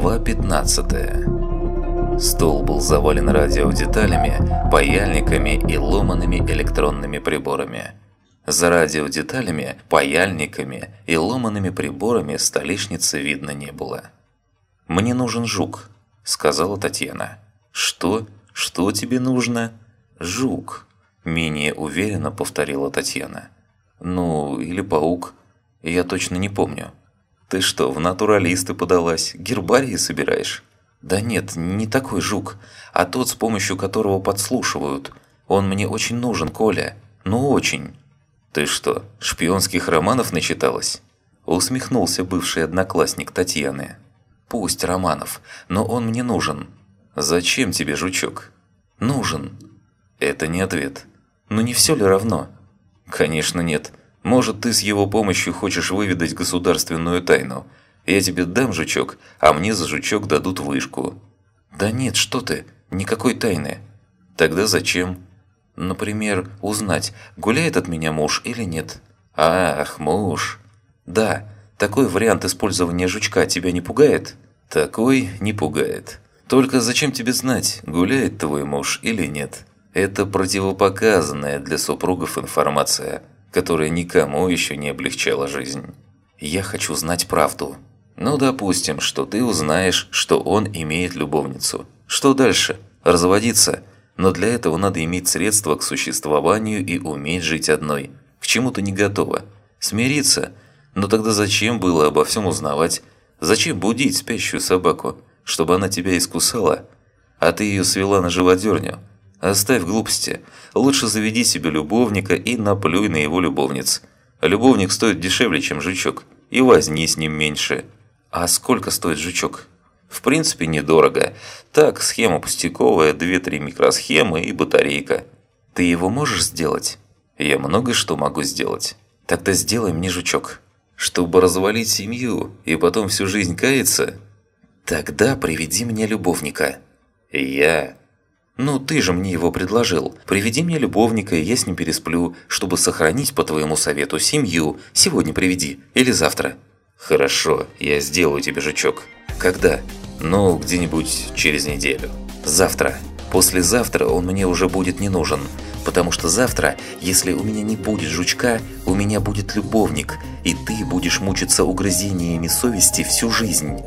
Глава 15 Стол был завален радиодеталями, паяльниками и ломанными электронными приборами. За радиодеталями, паяльниками и ломанными приборами столешницы видно не было. «Мне нужен жук», – сказала Татьяна. «Что? Что тебе нужно?» «Жук», – менее уверенно повторила Татьяна. «Ну, или паук. Я точно не помню». «Ты что, в натуралисты подалась? Гербарии собираешь?» «Да нет, не такой жук, а тот, с помощью которого подслушивают. Он мне очень нужен, Коля. Ну очень». «Ты что, шпионских романов начиталась?» Усмехнулся бывший одноклассник Татьяны. «Пусть романов, но он мне нужен». «Зачем тебе жучок?» «Нужен». «Это не ответ». «Ну не все ли равно?» «Конечно нет. Может, ты с его помощью хочешь выведать государственную тайну. Я тебе дам жучок, а мне за жучок дадут вышку». «Да нет, что ты, никакой тайны». «Тогда зачем?» «Например, узнать, гуляет от меня муж или нет». «Ах, муж». «Да, такой вариант использования жучка тебя не пугает?» «Такой не пугает. Только зачем тебе знать, гуляет твой муж или нет?» Это противопоказанная для супругов информация которая никому еще не облегчала жизнь. Я хочу знать правду. Ну, допустим, что ты узнаешь, что он имеет любовницу. Что дальше? Разводиться? Но для этого надо иметь средства к существованию и уметь жить одной. К чему ты не готова? Смириться? Но тогда зачем было обо всем узнавать? Зачем будить спящую собаку? Чтобы она тебя искусала? А ты ее свела на живодерню? Оставь глупости. Лучше заведи себе любовника и наплюй на его любовниц. Любовник стоит дешевле, чем жучок. И возни с ним меньше. А сколько стоит жучок? В принципе, недорого. Так, схема пустяковая, 2-3 микросхемы и батарейка. Ты его можешь сделать? Я много что могу сделать. Тогда сделай мне жучок. Чтобы развалить семью и потом всю жизнь каяться? Тогда приведи мне любовника. Я «Ну, ты же мне его предложил. Приведи мне любовника, и я с ним пересплю, чтобы сохранить, по твоему совету, семью. Сегодня приведи. Или завтра». «Хорошо, я сделаю тебе жучок». «Когда?» «Ну, где-нибудь через неделю». «Завтра. Послезавтра он мне уже будет не нужен. Потому что завтра, если у меня не будет жучка, у меня будет любовник, и ты будешь мучиться угрызениями совести всю жизнь».